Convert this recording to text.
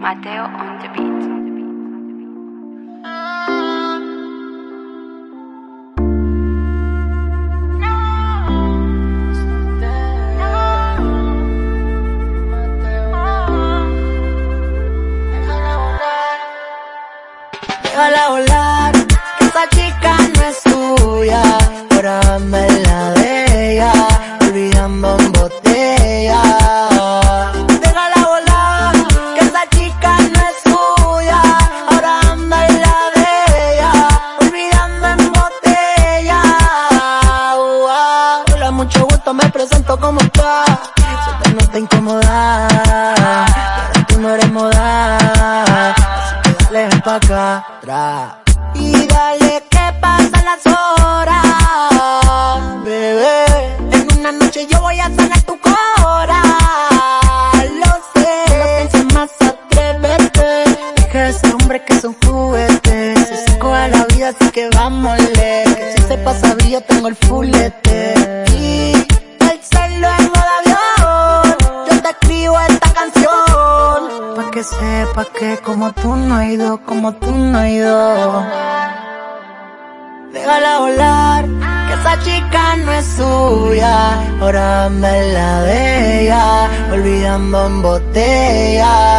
Mateo on the beat. Déjala volar, que esa chica no es tuya. Ahora me me presento como está. No te incomoda, pero tú no eres moda. Así que dale pa' acá atrás. Y dale que pasan las horas, bebé. En una noche yo voy a sanar tu cora. Lo sé, no pienses más atrévete. Deja a ese hombre que es un juguete. Se secó a la vida, así que vámonos. Que si se pasa yo tengo el fulete. Que sepa que como tú no hay dos, como tú no hay dos. Déjala volar, que esa chica no es suya. Ahora en la de ella, olvidando en botella.